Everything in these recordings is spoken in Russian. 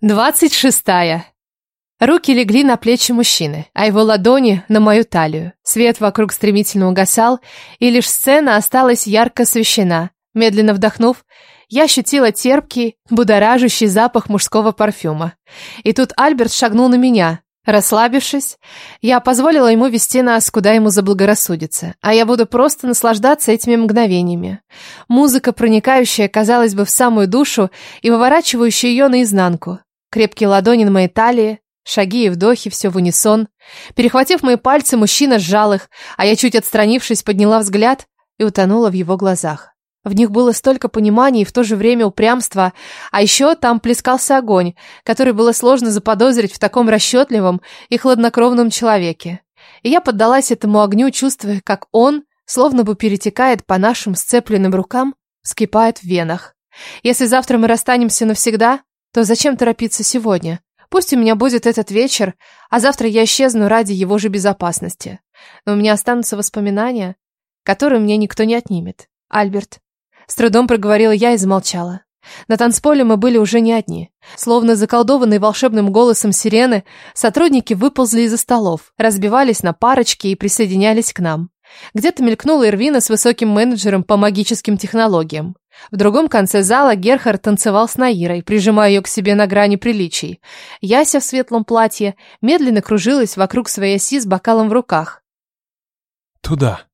Двадцать шестая. Руки легли на плечи мужчины, а его ладони на мою талию. Свет вокруг стремительно угасал, и лишь сцена осталась ярко освещена. Медленно вдохнув, я ощутила терпкий, будоражащий запах мужского парфюма. И тут Альберт шагнул на меня. Расслабившись, я позволила ему вести нас, куда ему заблагорассудится, а я буду просто наслаждаться этими мгновениями. Музыка, проникающая, казалось бы, в самую душу и выворачивающая ее наизнанку. Крепкие ладони на моей талии, шаги и вдохи, все в унисон. Перехватив мои пальцы, мужчина сжал их, а я, чуть отстранившись, подняла взгляд и утонула в его глазах. В них было столько понимания и в то же время упрямства, а еще там плескался огонь, который было сложно заподозрить в таком расчетливом и хладнокровном человеке. И я поддалась этому огню, чувствуя, как он, словно бы перетекает по нашим сцепленным рукам, вскипает в венах. Если завтра мы расстанемся навсегда, то зачем торопиться сегодня? Пусть у меня будет этот вечер, а завтра я исчезну ради его же безопасности. Но у меня останутся воспоминания, которые мне никто не отнимет. Альберт, с трудом проговорила я и замолчала. На танцполе мы были уже не одни. Словно заколдованные волшебным голосом сирены, сотрудники выползли из-за столов, разбивались на парочки и присоединялись к нам. Где-то мелькнула Ирвина с высоким менеджером по магическим технологиям. В другом конце зала Герхард танцевал с Наирой, прижимая ее к себе на грани приличий. Яся в светлом платье медленно кружилась вокруг своей оси с бокалом в руках. «Туда»,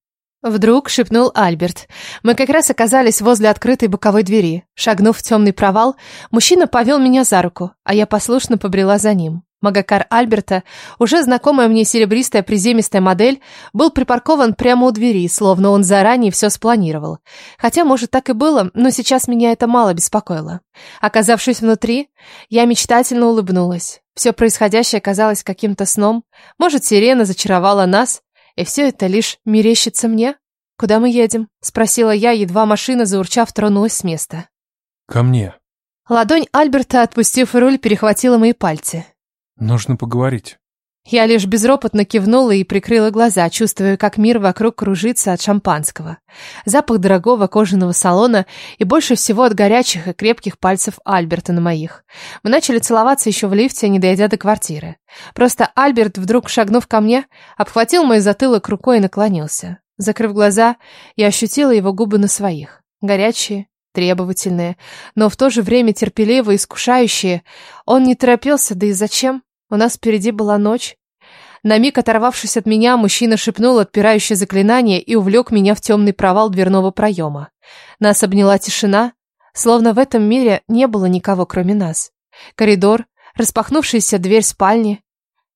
Вдруг шепнул Альберт. Мы как раз оказались возле открытой боковой двери. Шагнув в темный провал, мужчина повел меня за руку, а я послушно побрела за ним. Магакар Альберта, уже знакомая мне серебристая приземистая модель, был припаркован прямо у двери, словно он заранее все спланировал. Хотя, может, так и было, но сейчас меня это мало беспокоило. Оказавшись внутри, я мечтательно улыбнулась. Все происходящее казалось каким-то сном. Может, сирена зачаровала нас, и все это лишь мерещится мне? Куда мы едем? Спросила я, едва машина, заурчав, тронулась с места. Ко мне. Ладонь Альберта, отпустив руль, перехватила мои пальцы. Нужно поговорить. Я лишь безропотно кивнула и прикрыла глаза, чувствуя, как мир вокруг кружится от шампанского. Запах дорогого кожаного салона и больше всего от горячих и крепких пальцев Альберта на моих. Мы начали целоваться еще в лифте, не дойдя до квартиры. Просто Альберт, вдруг шагнув ко мне, обхватил мой затылок рукой и наклонился. Закрыв глаза, я ощутила его губы на своих. Горячие, требовательные, но в то же время терпеливо искушающие. Он не торопился, да и зачем? У нас впереди была ночь. На миг оторвавшись от меня, мужчина шепнул отпирающее заклинание и увлек меня в темный провал дверного проема. Нас обняла тишина, словно в этом мире не было никого, кроме нас. Коридор, распахнувшаяся дверь спальни.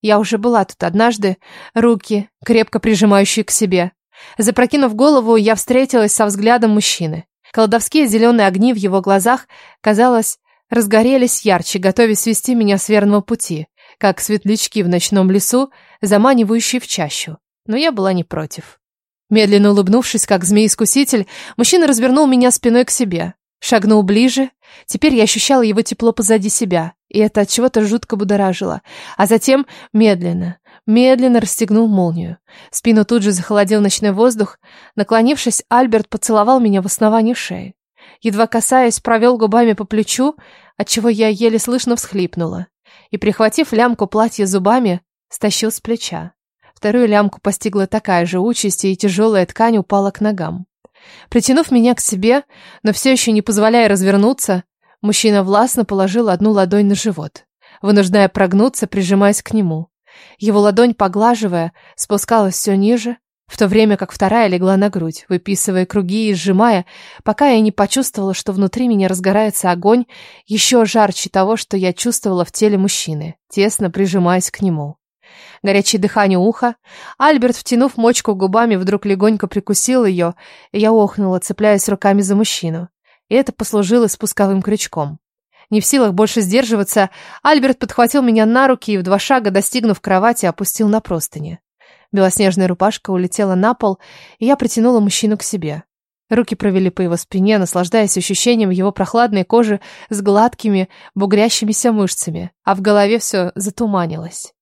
Я уже была тут однажды, руки, крепко прижимающие к себе. Запрокинув голову, я встретилась со взглядом мужчины. Колдовские зеленые огни в его глазах, казалось, разгорелись ярче, готовясь свести меня с верного пути как светлячки в ночном лесу, заманивающие в чащу. Но я была не против. Медленно улыбнувшись, как змей-искуситель, мужчина развернул меня спиной к себе. Шагнул ближе. Теперь я ощущала его тепло позади себя, и это от чего-то жутко будоражило. А затем медленно, медленно расстегнул молнию. Спину тут же захолодил ночной воздух. Наклонившись, Альберт поцеловал меня в основании шеи. Едва касаясь, провел губами по плечу, отчего я еле слышно всхлипнула и, прихватив лямку платья зубами, стащил с плеча. Вторую лямку постигла такая же участь, и тяжелая ткань упала к ногам. Притянув меня к себе, но все еще не позволяя развернуться, мужчина властно положил одну ладонь на живот, вынуждая прогнуться, прижимаясь к нему. Его ладонь, поглаживая, спускалась все ниже, в то время как вторая легла на грудь, выписывая круги и сжимая, пока я не почувствовала, что внутри меня разгорается огонь, еще жарче того, что я чувствовала в теле мужчины, тесно прижимаясь к нему. Горячее дыхание уха. Альберт, втянув мочку губами, вдруг легонько прикусил ее, и я охнула, цепляясь руками за мужчину. И это послужило спусковым крючком. Не в силах больше сдерживаться, Альберт подхватил меня на руки и в два шага, достигнув кровати, опустил на простыни. Белоснежная рубашка улетела на пол, и я притянула мужчину к себе. Руки провели по его спине, наслаждаясь ощущением его прохладной кожи с гладкими, бугрящимися мышцами, а в голове все затуманилось.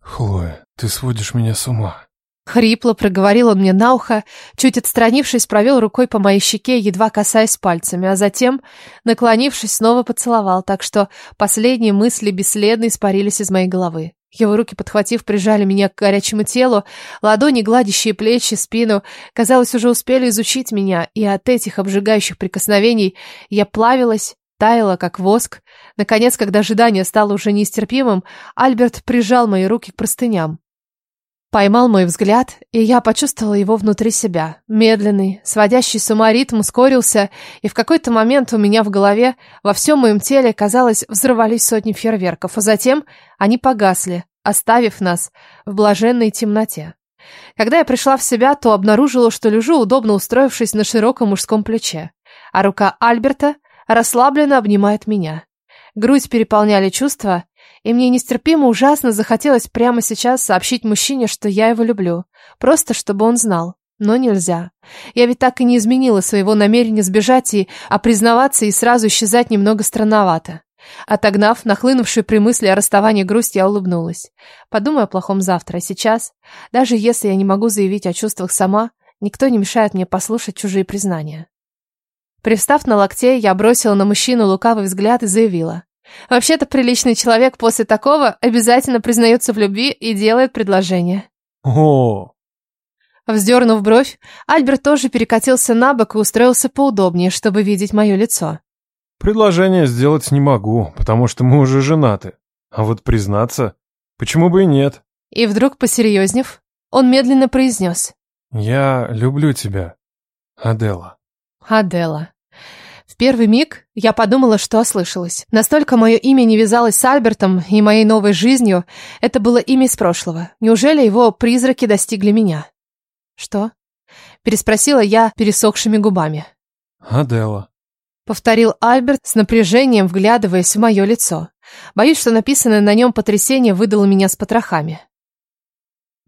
«Хлоя, ты сводишь меня с ума». Хрипло проговорил он мне на ухо, чуть отстранившись, провел рукой по моей щеке, едва касаясь пальцами, а затем, наклонившись, снова поцеловал, так что последние мысли бесследно испарились из моей головы. Его руки, подхватив, прижали меня к горячему телу, ладони, гладящие плечи, спину, казалось, уже успели изучить меня, и от этих обжигающих прикосновений я плавилась, таяла, как воск. Наконец, когда ожидание стало уже нестерпимым, Альберт прижал мои руки к простыням. Поймал мой взгляд, и я почувствовала его внутри себя. Медленный, сводящий с ума ритм ускорился, и в какой-то момент у меня в голове, во всем моем теле, казалось, взорвались сотни фейерверков, а затем они погасли, оставив нас в блаженной темноте. Когда я пришла в себя, то обнаружила, что лежу, удобно устроившись на широком мужском плече, а рука Альберта расслабленно обнимает меня. Грудь переполняли чувства, и мне нестерпимо ужасно захотелось прямо сейчас сообщить мужчине, что я его люблю. Просто чтобы он знал. Но нельзя. Я ведь так и не изменила своего намерения сбежать и, а признаваться и сразу исчезать немного странновато. Отогнав нахлынувшую при мысли о расставании грусть, я улыбнулась. Подумаю о плохом завтра, а сейчас, даже если я не могу заявить о чувствах сама, никто не мешает мне послушать чужие признания. Привстав на локте, я бросила на мужчину лукавый взгляд и заявила. Вообще-то приличный человек после такого обязательно признается в любви и делает предложение. О, Вздернув бровь, Альберт тоже перекатился на бок и устроился поудобнее, чтобы видеть мое лицо. предложение сделать не могу, потому что мы уже женаты. А вот признаться, почему бы и нет? И вдруг, посерьезнев, он медленно произнес. Я люблю тебя, Адела. Адела. В первый миг я подумала, что ослышалась. Настолько мое имя не вязалось с Альбертом и моей новой жизнью, это было имя из прошлого. Неужели его призраки достигли меня? Что? Переспросила я пересохшими губами. Адела. Повторил Альберт с напряжением, вглядываясь в мое лицо. Боюсь, что написанное на нем потрясение выдало меня с потрохами.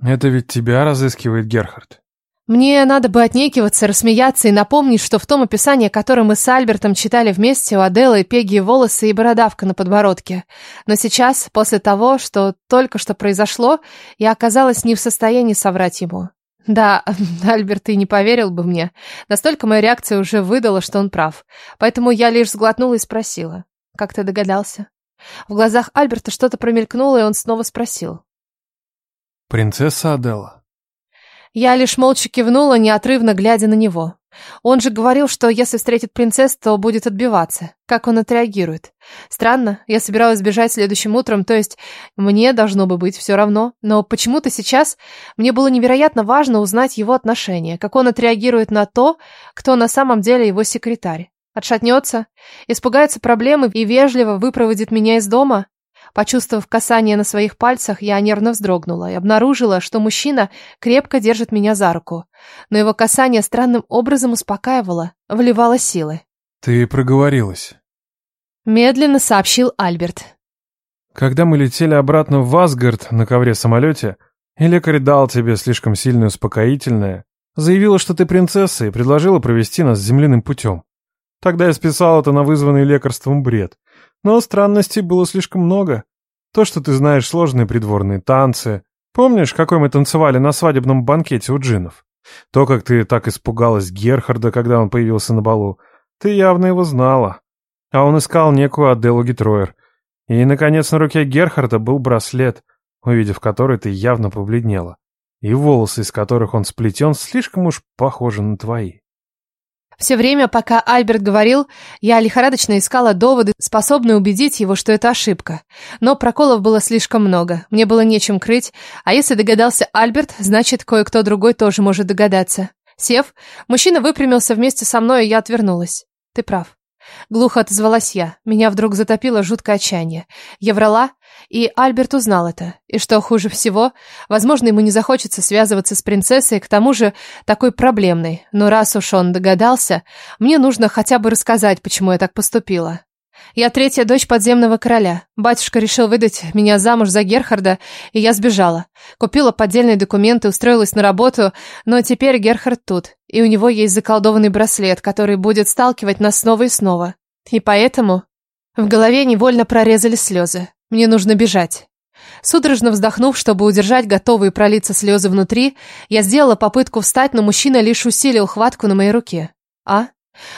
Это ведь тебя разыскивает Герхард. Мне надо бы отнекиваться, рассмеяться и напомнить, что в том описании, которое мы с Альбертом читали вместе, у Аделы пеги волосы и бородавка на подбородке. Но сейчас, после того, что только что произошло, я оказалась не в состоянии соврать ему. Да, Альберт и не поверил бы мне. Настолько моя реакция уже выдала, что он прав. Поэтому я лишь сглотнула и спросила. «Как ты догадался?» В глазах Альберта что-то промелькнуло, и он снова спросил. Принцесса Адела. Я лишь молча кивнула, неотрывно глядя на него. Он же говорил, что если встретит принцесс, то будет отбиваться. Как он отреагирует? Странно, я собиралась бежать следующим утром, то есть мне должно бы быть все равно. Но почему-то сейчас мне было невероятно важно узнать его отношение, как он отреагирует на то, кто на самом деле его секретарь. Отшатнется, испугается проблемы и вежливо выпроводит меня из дома. Почувствовав касание на своих пальцах, я нервно вздрогнула и обнаружила, что мужчина крепко держит меня за руку. Но его касание странным образом успокаивало, вливало силы. Ты проговорилась. Медленно сообщил Альберт. Когда мы летели обратно в Асгард на ковре-самолете, и лекарь дал тебе слишком сильное успокоительное, заявила, что ты принцесса, и предложила провести нас земляным путем. Тогда я списал это на вызванный лекарством бред. Но странностей было слишком много. То, что ты знаешь сложные придворные танцы. Помнишь, какой мы танцевали на свадебном банкете у джинов? То, как ты так испугалась Герхарда, когда он появился на балу. Ты явно его знала. А он искал некую Аделу Гитроер. И, наконец, на руке Герхарда был браслет, увидев который ты явно побледнела. И волосы, из которых он сплетен, слишком уж похожи на твои. Все время, пока Альберт говорил, я лихорадочно искала доводы, способные убедить его, что это ошибка. Но проколов было слишком много, мне было нечем крыть, а если догадался Альберт, значит, кое-кто другой тоже может догадаться. Сев, мужчина выпрямился вместе со мной, и я отвернулась. Ты прав. Глухо отозвалась я. Меня вдруг затопило жуткое отчаяние. Я врала, и Альберт узнал это. И что хуже всего, возможно, ему не захочется связываться с принцессой, к тому же такой проблемной. Но раз уж он догадался, мне нужно хотя бы рассказать, почему я так поступила. Я третья дочь подземного короля. Батюшка решил выдать меня замуж за Герхарда, и я сбежала. Купила поддельные документы, устроилась на работу, но теперь Герхард тут, и у него есть заколдованный браслет, который будет сталкивать нас снова и снова. И поэтому в голове невольно прорезали слезы. Мне нужно бежать. Судорожно вздохнув, чтобы удержать готовые пролиться слезы внутри, я сделала попытку встать, но мужчина лишь усилил хватку на моей руке. «А?»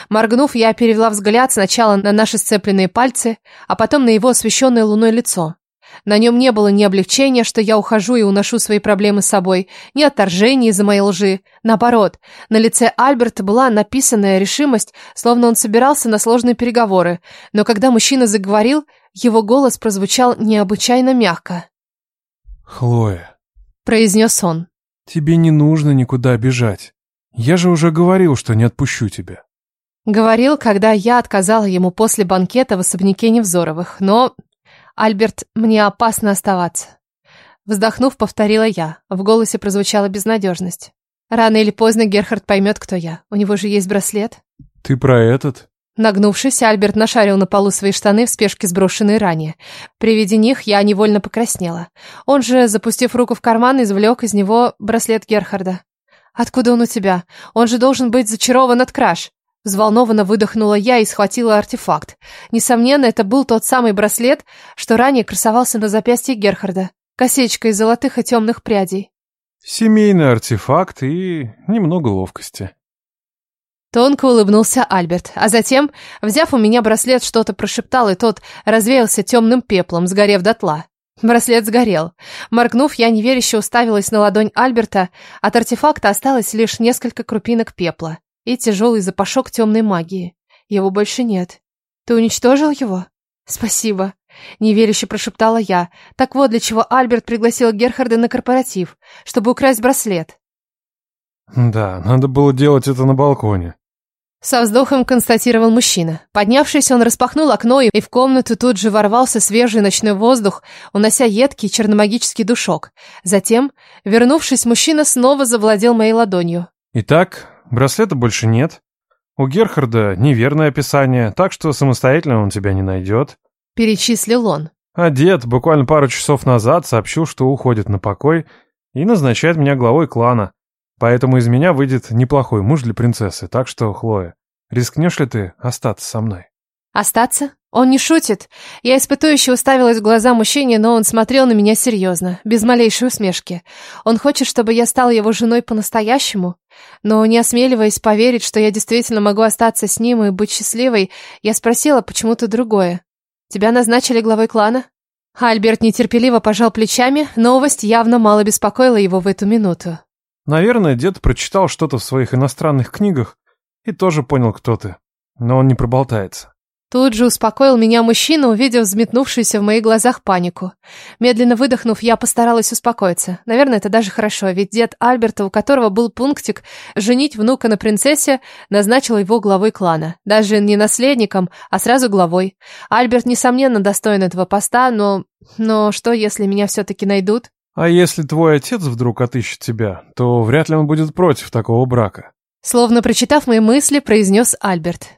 Моргнув, я перевела взгляд сначала на наши сцепленные пальцы, а потом на его освещенное луной лицо. На нем не было ни облегчения, что я ухожу и уношу свои проблемы с собой, ни отторжения из-за моей лжи. Наоборот, на лице Альберта была написанная решимость, словно он собирался на сложные переговоры. Но когда мужчина заговорил, его голос прозвучал необычайно мягко. «Хлоя», — произнес он, — «тебе не нужно никуда бежать. Я же уже говорил, что не отпущу тебя». Говорил, когда я отказала ему после банкета в особняке Невзоровых, но «Альберт, мне опасно оставаться». Вздохнув, повторила я. В голосе прозвучала безнадежность. Рано или поздно Герхард поймет, кто я. У него же есть браслет. «Ты про этот?» Нагнувшись, Альберт нашарил на полу свои штаны в спешке сброшенные ранее. При виде них я невольно покраснела. Он же, запустив руку в карман, извлек из него браслет Герхарда. «Откуда он у тебя? Он же должен быть зачарован от краж!» Взволнованно выдохнула я и схватила артефакт. Несомненно, это был тот самый браслет, что ранее красовался на запястье Герхарда. Косечка из золотых и темных прядей. Семейный артефакт и немного ловкости. Тонко улыбнулся Альберт, а затем, взяв у меня браслет, что-то прошептал, и тот развеялся темным пеплом, сгорев дотла. Браслет сгорел. Моргнув, я неверяще уставилась на ладонь Альберта, от артефакта осталось лишь несколько крупинок пепла и тяжелый запашок темной магии. Его больше нет. Ты уничтожил его? Спасибо. Неверяще прошептала я. Так вот, для чего Альберт пригласил Герхарда на корпоратив, чтобы украсть браслет. Да, надо было делать это на балконе. Со вздохом констатировал мужчина. Поднявшись, он распахнул окно, и в комнату тут же ворвался свежий ночной воздух, унося едкий черномагический душок. Затем, вернувшись, мужчина снова завладел моей ладонью. Итак, Браслета больше нет. У Герхарда неверное описание, так что самостоятельно он тебя не найдет. Перечислил он. А дед буквально пару часов назад сообщил, что уходит на покой и назначает меня главой клана. Поэтому из меня выйдет неплохой муж для принцессы, так что, Хлоя, рискнешь ли ты остаться со мной? Остаться? Он не шутит. Я испытующе уставилась в глаза мужчине, но он смотрел на меня серьезно, без малейшей усмешки. Он хочет, чтобы я стала его женой по-настоящему? Но, не осмеливаясь поверить, что я действительно могу остаться с ним и быть счастливой, я спросила почему-то другое. «Тебя назначили главой клана?» Альберт нетерпеливо пожал плечами, новость явно мало беспокоила его в эту минуту. «Наверное, дед прочитал что-то в своих иностранных книгах и тоже понял, кто ты. Но он не проболтается». Тут же успокоил меня мужчина, увидев взметнувшуюся в моих глазах панику. Медленно выдохнув, я постаралась успокоиться. Наверное, это даже хорошо, ведь дед Альберта, у которого был пунктик женить внука на принцессе, назначил его главой клана. Даже не наследником, а сразу главой. Альберт, несомненно, достоин этого поста, но... Но что, если меня все-таки найдут? А если твой отец вдруг отыщет тебя, то вряд ли он будет против такого брака. Словно прочитав мои мысли, произнес Альберт.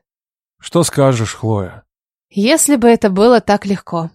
Что скажешь, Хлоя? Если бы это было так легко.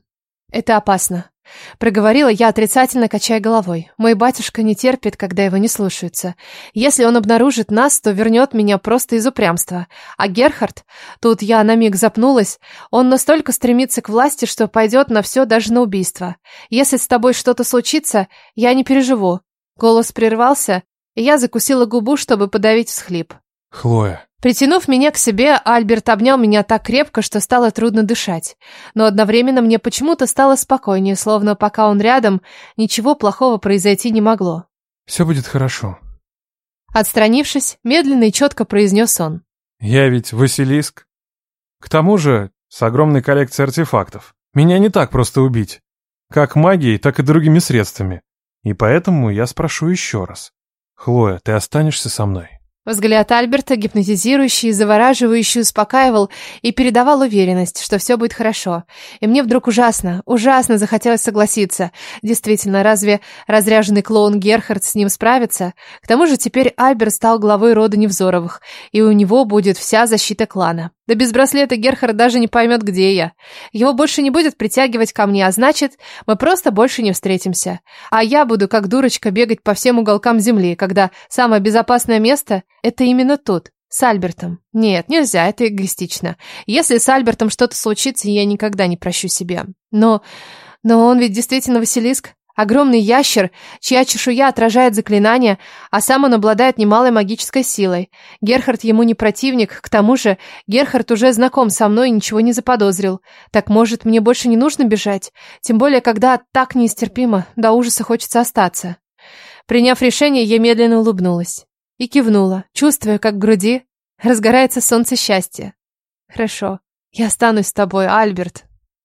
Это опасно. Проговорила я, отрицательно качая головой. Мой батюшка не терпит, когда его не слушаются. Если он обнаружит нас, то вернет меня просто из упрямства. А Герхард, тут я на миг запнулась, он настолько стремится к власти, что пойдет на все, даже на убийство. Если с тобой что-то случится, я не переживу. Голос прервался, и я закусила губу, чтобы подавить всхлип. Хлоя, Притянув меня к себе, Альберт обнял меня так крепко, что стало трудно дышать. Но одновременно мне почему-то стало спокойнее, словно пока он рядом, ничего плохого произойти не могло. «Все будет хорошо». Отстранившись, медленно и четко произнес он. «Я ведь Василиск. К тому же, с огромной коллекцией артефактов. Меня не так просто убить. Как магией, так и другими средствами. И поэтому я спрошу еще раз. Хлоя, ты останешься со мной?» Взгляд Альберта, гипнотизирующий, завораживающий, успокаивал и передавал уверенность, что все будет хорошо. И мне вдруг ужасно, ужасно захотелось согласиться. Действительно, разве разряженный клоун Герхард с ним справится? К тому же теперь Альберт стал главой рода Невзоровых, и у него будет вся защита клана. Да без браслета Герхард даже не поймет, где я. Его больше не будет притягивать ко мне, а значит, мы просто больше не встретимся. А я буду, как дурочка, бегать по всем уголкам земли, когда самое безопасное место — это именно тут, с Альбертом. Нет, нельзя, это эгоистично. Если с Альбертом что-то случится, я никогда не прощу себя. Но... Но он ведь действительно Василиск. Огромный ящер, чья чешуя отражает заклинания, а сам он обладает немалой магической силой. Герхард ему не противник, к тому же Герхард уже знаком со мной и ничего не заподозрил. Так может, мне больше не нужно бежать? Тем более, когда так нестерпимо, до ужаса хочется остаться. Приняв решение, я медленно улыбнулась. И кивнула, чувствуя, как в груди разгорается солнце счастья. Хорошо, я останусь с тобой, Альберт,